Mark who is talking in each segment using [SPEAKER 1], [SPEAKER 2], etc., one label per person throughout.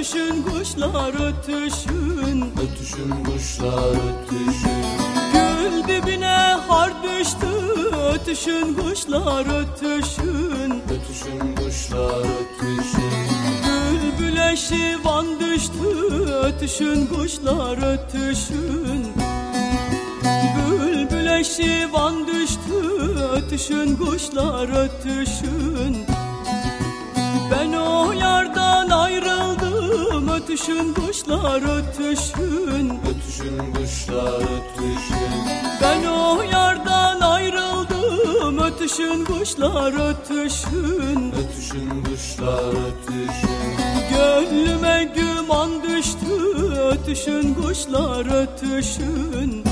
[SPEAKER 1] Ötüşün kuşlar ötüşün.
[SPEAKER 2] Ötüşün kuşlar ötüşün.
[SPEAKER 1] Gül dibine har düştü. Ötüşün kuşlar ötüşün.
[SPEAKER 2] Ötüşün kuşlar ötüşün.
[SPEAKER 1] Bülbüle şivan düştü. Ötüşün kuşlar ötüşün. Bülbüle şivan düştü. Ötüşün kuşlar ötüşün. Ben o ayrıldım Ötüşün kuşlar ötüşün.
[SPEAKER 2] Ötüşün kuşlar ötüşün.
[SPEAKER 1] Ben o yardan ayrıldım. Ötüşün kuşlar ötüşün.
[SPEAKER 2] Ötüşün kuşlar ötüşün.
[SPEAKER 1] Gönlüme güman düştü. Ötüşün kuşlar ötüşün.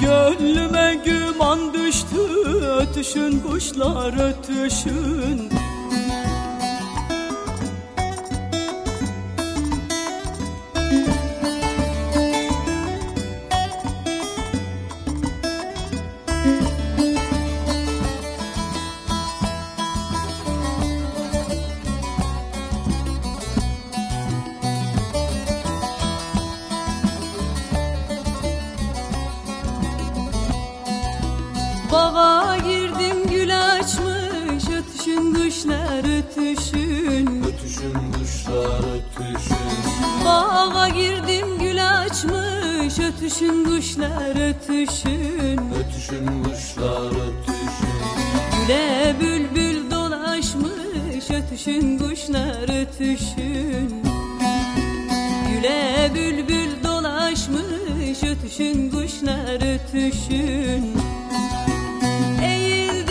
[SPEAKER 1] Gönlüme güman düştü. Ötüşün kuşlar ötüşün kuşlar ötüşün.
[SPEAKER 2] Ötüşün kuşlar ötüşün.
[SPEAKER 1] Bağa girdim gül açmış. Ötüşün kuşlar ötüşün.
[SPEAKER 2] Ötüşün kuşlar ötüşün.
[SPEAKER 1] Güle bülbül dolaşmış. Ötüşün kuşlar ötüşün. Güle bülbül dolaşmış. Ötüşün kuşlar ötüşün. Koparmaya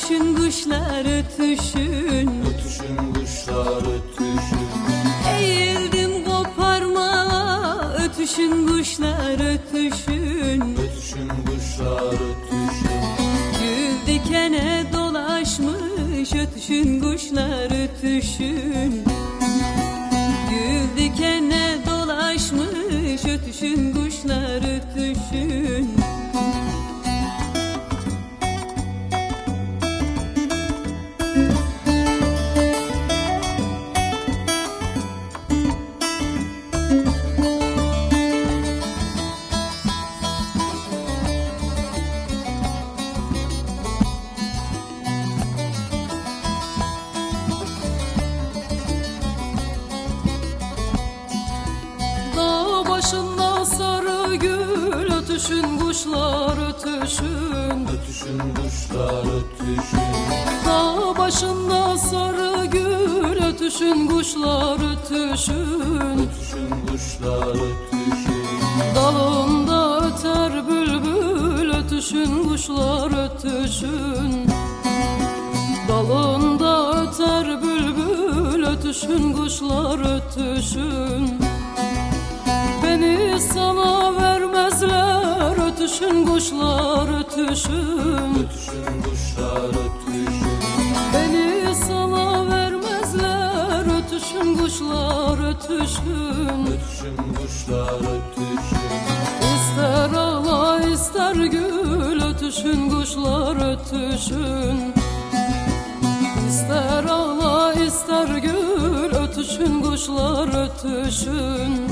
[SPEAKER 1] Ötüşün kuşlar ötüşün.
[SPEAKER 2] Ötüşün kuşlar ötüşün.
[SPEAKER 1] Eğildim koparma. Ötüşün kuşlar ötüşün.
[SPEAKER 2] Ötüşün kuşlar ötüşün.
[SPEAKER 1] Gül dikene dolaşmış. Ötüşün kuşlar ötüşün ötüşün kuşlar ötüşün.
[SPEAKER 3] Ötüşün kuşlar ötüşün. Dağ başında sarı gül. Ötüşün kuşlar ötüşün.
[SPEAKER 2] Ötüşün kuşlar ötüşün.
[SPEAKER 3] Dalında öter bülbül. Ötüşün kuşlar ötüşün. Dalında öter bülbül. Ötüşün kuşlar ötüşün ötüşün kuşlar ötüşün
[SPEAKER 2] Ötüşün kuşlar ötüşün
[SPEAKER 3] Beni sana vermezler. Ötüşün kuşlar ötüşün
[SPEAKER 2] Ötüşün kuşlar ötüşün
[SPEAKER 3] İster ağla ister gül. Ötüşün kuşlar ötüşün. İster ağla ister gül. Ötüşün kuşlar ötüşün